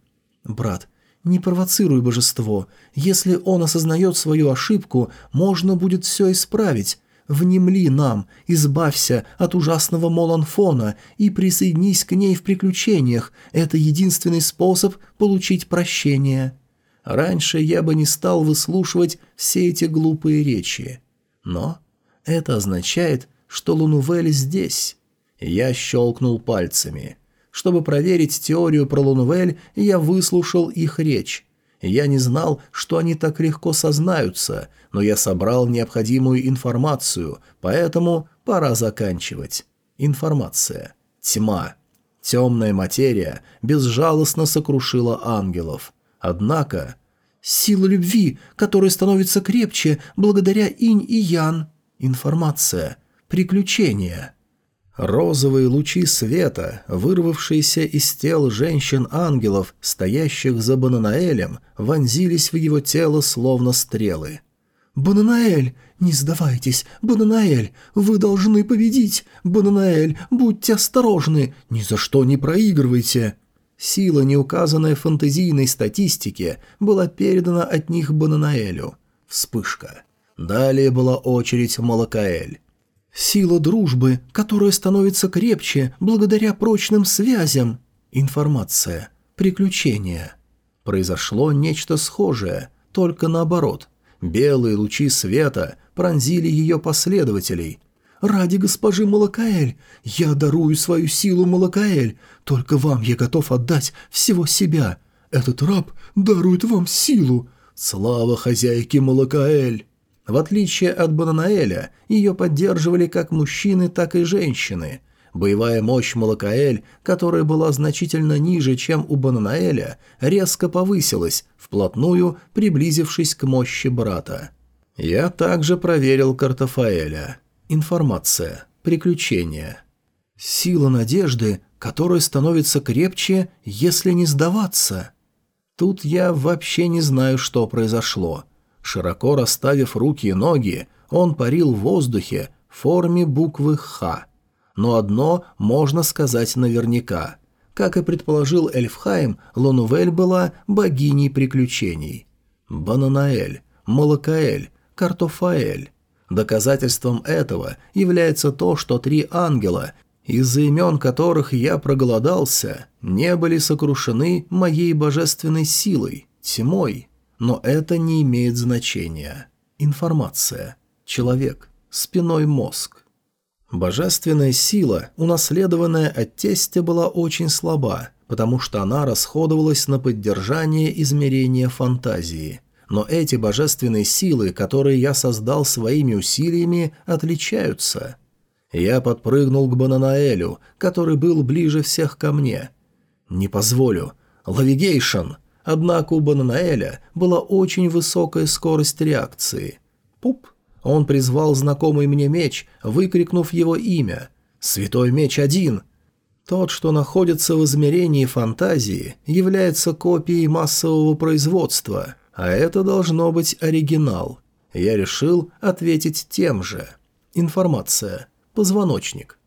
«Брат, не провоцируй божество. Если он осознает свою ошибку, можно будет все исправить. Внемли нам, избавься от ужасного Моланфона и присоединись к ней в приключениях. Это единственный способ получить прощение. Раньше я бы не стал выслушивать все эти глупые речи. Но это означает, что Лунувель здесь. Я щелкнул пальцами. Чтобы проверить теорию про Лунвель, я выслушал их речь. Я не знал, что они так легко сознаются, но я собрал необходимую информацию, поэтому пора заканчивать. Информация. Тьма. Темная материя безжалостно сокрушила ангелов. Однако... Сила любви, которая становится крепче благодаря инь и ян. Информация. Приключения. Розовые лучи света, вырвавшиеся из тел женщин-ангелов, стоящих за Бананаэлем, вонзились в его тело словно стрелы. «Бананаэль! Не сдавайтесь! Бананаэль! Вы должны победить! Бананаэль! Будьте осторожны! Ни за что не проигрывайте!» Сила, не указанная в фантазийной статистике, была передана от них Бананаэлю. Вспышка. Далее была очередь Малакаэль. Сила дружбы, которая становится крепче благодаря прочным связям. Информация. Приключения. Произошло нечто схожее, только наоборот. Белые лучи света пронзили ее последователей. «Ради госпожи Малакаэль, я дарую свою силу Малакаэль, только вам я готов отдать всего себя. Этот раб дарует вам силу. Слава хозяйке Малакаэль!» В отличие от Бананаэля, ее поддерживали как мужчины, так и женщины. Боевая мощь Малакаэль, которая была значительно ниже, чем у Бананаэля, резко повысилась, вплотную приблизившись к мощи брата. Я также проверил Картофаэля. Информация. Приключения. Сила надежды, которая становится крепче, если не сдаваться. Тут я вообще не знаю, что произошло. Широко расставив руки и ноги, он парил в воздухе в форме буквы «Х». Но одно можно сказать наверняка. Как и предположил Эльфхайм, Лонувель была богиней приключений. Бананаэль, Малакаэль, Картофаэль. Доказательством этого является то, что три ангела, из-за имен которых я проголодался, не были сокрушены моей божественной силой, тьмой. Но это не имеет значения. Информация. Человек. Спиной мозг. Божественная сила, унаследованная от тестя, была очень слаба, потому что она расходовалась на поддержание измерения фантазии. Но эти божественные силы, которые я создал своими усилиями, отличаются. Я подпрыгнул к Бананаэлю, который был ближе всех ко мне. «Не позволю. Лавигейшн!» Однако у Бананаэля была очень высокая скорость реакции. Пуп! Он призвал знакомый мне меч, выкрикнув его имя. «Святой меч один!» Тот, что находится в измерении фантазии, является копией массового производства. А это должно быть оригинал. Я решил ответить тем же. Информация. Позвоночник.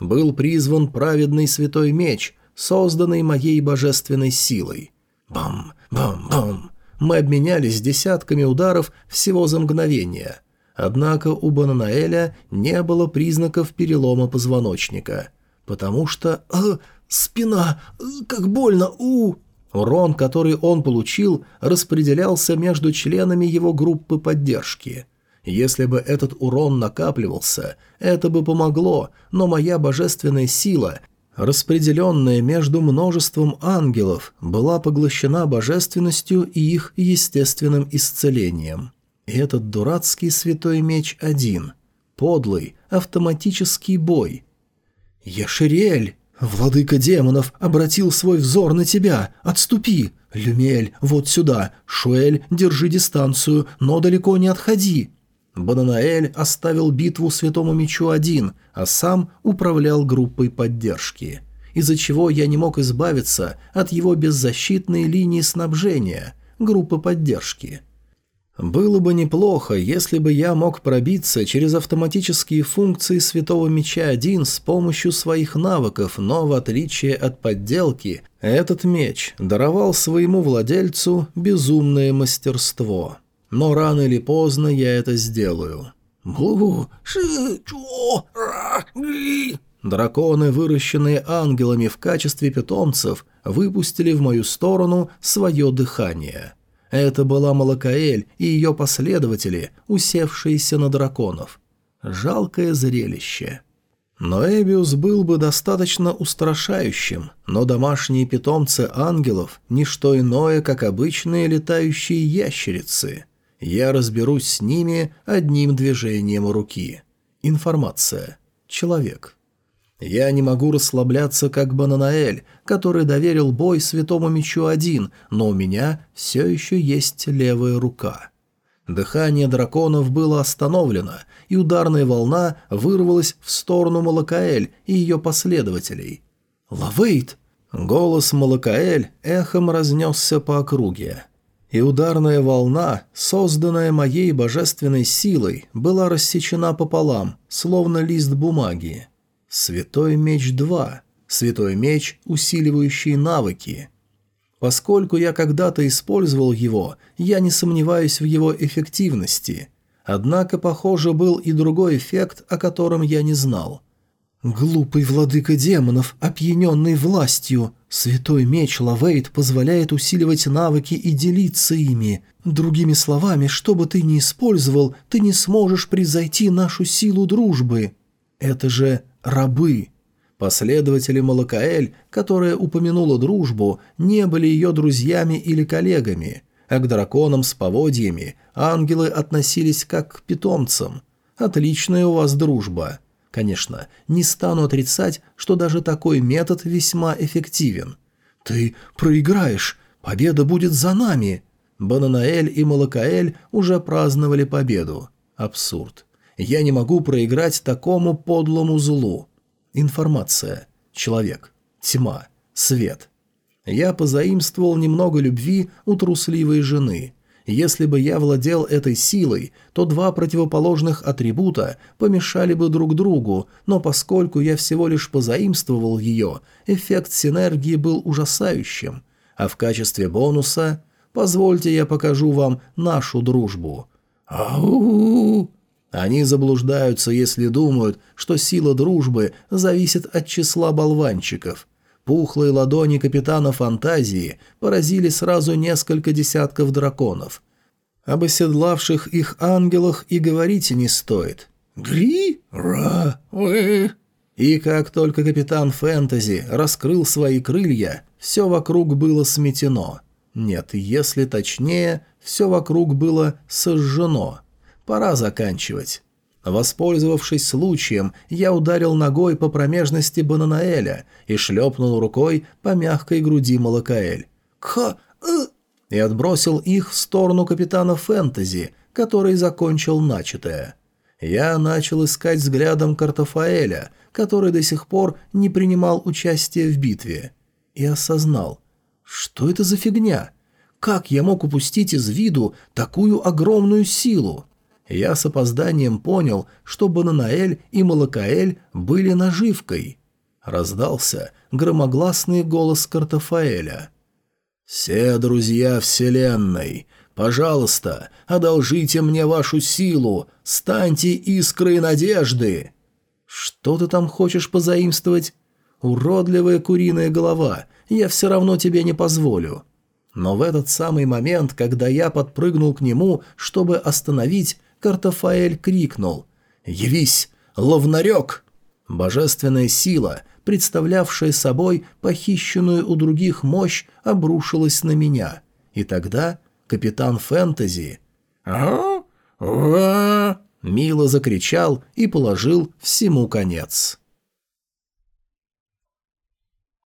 Был призван праведный святой меч, созданный моей божественной силой. Бам, бам, бам. Мы обменялись десятками ударов всего за мгновение. Однако у Бананаэля не было признаков перелома позвоночника. Потому что... Э, спина! Э, как больно! У! Урон, который он получил, распределялся между членами его группы поддержки. Если бы этот урон накапливался, это бы помогло, но моя божественная сила, распределенная между множеством ангелов, была поглощена божественностью и их естественным исцелением. И этот дурацкий святой меч один. Подлый, автоматический бой. «Ешерель!» «Владыка демонов обратил свой взор на тебя! Отступи! Люмель, вот сюда! Шуэль, держи дистанцию, но далеко не отходи!» Бананаэль оставил битву Святому Мечу один, а сам управлял группой поддержки, из-за чего я не мог избавиться от его беззащитной линии снабжения, группы поддержки. Было бы неплохо, если бы я мог пробиться через автоматические функции Святого Меча-1 с помощью своих навыков, но в отличие от подделки, этот меч даровал своему владельцу безумное мастерство. Но рано или поздно я это сделаю. Бу, ши, чо, ра. Драконы, выращенные ангелами в качестве питомцев, выпустили в мою сторону свое дыхание – это была Малакаэль и ее последователи, усевшиеся на драконов. Жалкое зрелище. Но Эбиус был бы достаточно устрашающим, но домашние питомцы ангелов – не что иное, как обычные летающие ящерицы. Я разберусь с ними одним движением руки. Информация. Человек. Я не могу расслабляться, как Бананаэль, который доверил бой святому мечу один, но у меня все еще есть левая рука. Дыхание драконов было остановлено, и ударная волна вырвалась в сторону Малакаэль и ее последователей. «Лавейт!» Голос Малакаэль эхом разнесся по округе. И ударная волна, созданная моей божественной силой, была рассечена пополам, словно лист бумаги. Святой меч 2. Святой меч, усиливающий навыки. Поскольку я когда-то использовал его, я не сомневаюсь в его эффективности. Однако, похоже, был и другой эффект, о котором я не знал. «Глупый владыка демонов, опьяненный властью. Святой меч Лавейт позволяет усиливать навыки и делиться ими. Другими словами, что бы ты ни использовал, ты не сможешь превзойти нашу силу дружбы. Это же рабы. Последователи Малакаэль, которая упомянула дружбу, не были ее друзьями или коллегами, а к драконам с поводьями ангелы относились как к питомцам. Отличная у вас дружба. Конечно, не стану отрицать, что даже такой метод весьма эффективен. «Ты проиграешь! Победа будет за нами!» Бананаэль и Малакаэль уже праздновали победу. Абсурд. Я не могу проиграть такому подлому злу. Информация. Человек. Тьма. Свет. Я позаимствовал немного любви у трусливой жены. Если бы я владел этой силой, то два противоположных атрибута помешали бы друг другу, но поскольку я всего лишь позаимствовал ее, эффект синергии был ужасающим. А в качестве бонуса... Позвольте я покажу вам нашу дружбу. Ау! Они заблуждаются, если думают, что сила дружбы зависит от числа болванчиков. Пухлые ладони капитана фантазии поразили сразу несколько десятков драконов. Об оседлавших их ангелах и говорить не стоит. «Гри? Ра? Вы?» И как только капитан фэнтези раскрыл свои крылья, все вокруг было сметено. Нет, если точнее, все вокруг было сожжено. Пора заканчивать. Воспользовавшись случаем, я ударил ногой по промежности Бананаэля и шлепнул рукой по мягкой груди Малакаэль. «Ха! Э!» и отбросил их в сторону капитана Фэнтези, который закончил начатое. Я начал искать взглядом Картофаэля, который до сих пор не принимал участия в битве, и осознал, что это за фигня. Как я мог упустить из виду такую огромную силу? Я с опозданием понял, что Бананаэль и Малакаэль были наживкой. Раздался громогласный голос Картофаэля. «Все друзья Вселенной, пожалуйста, одолжите мне вашу силу, станьте искрой надежды!» «Что ты там хочешь позаимствовать?» «Уродливая куриная голова, я все равно тебе не позволю». Но в этот самый момент, когда я подпрыгнул к нему, чтобы остановить, Картофаэль крикнул «Явись, ловнарек!» Божественная сила, представлявшая собой похищенную у других мощь, обрушилась на меня. И тогда капитан Фэнтези... «А? А?» Мило закричал и положил всему конец.